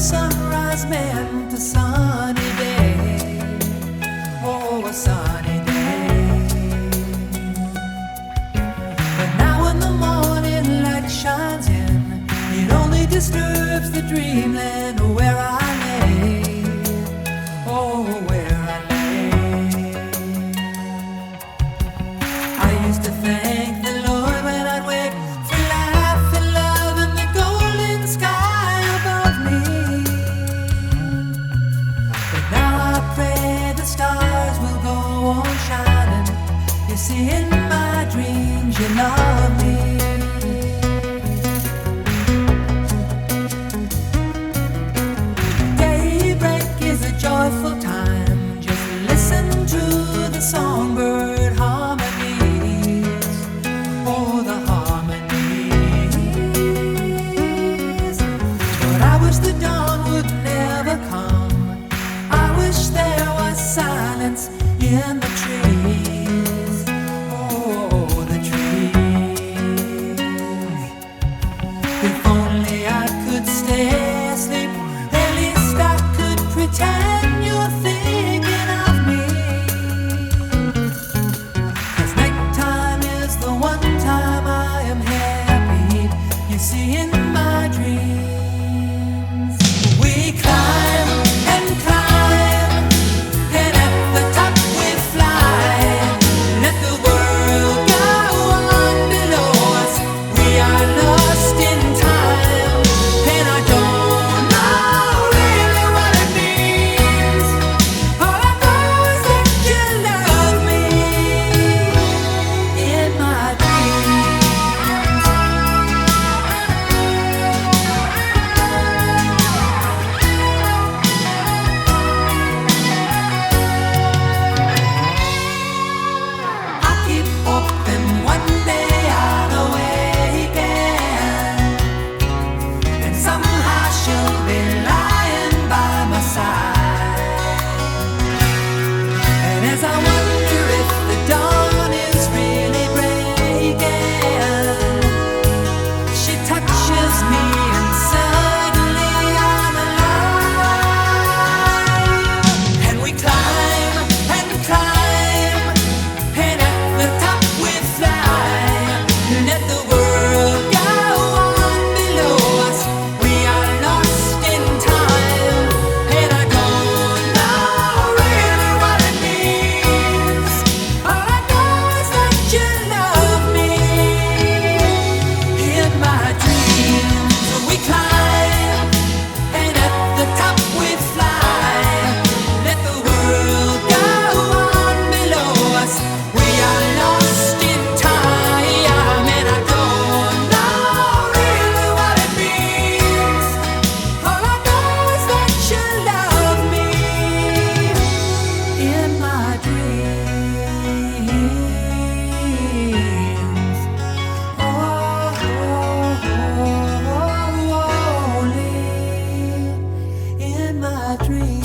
sunrise meant a sunny day. Oh, a sunny day. But now when the morning light shines in, it only disturbs the dreamland where I. In my dreams you love me. Daybreak is a joyful time. Just listen to the songbird harmonies. Oh, the harmonies. But I wish the dawn. I dream.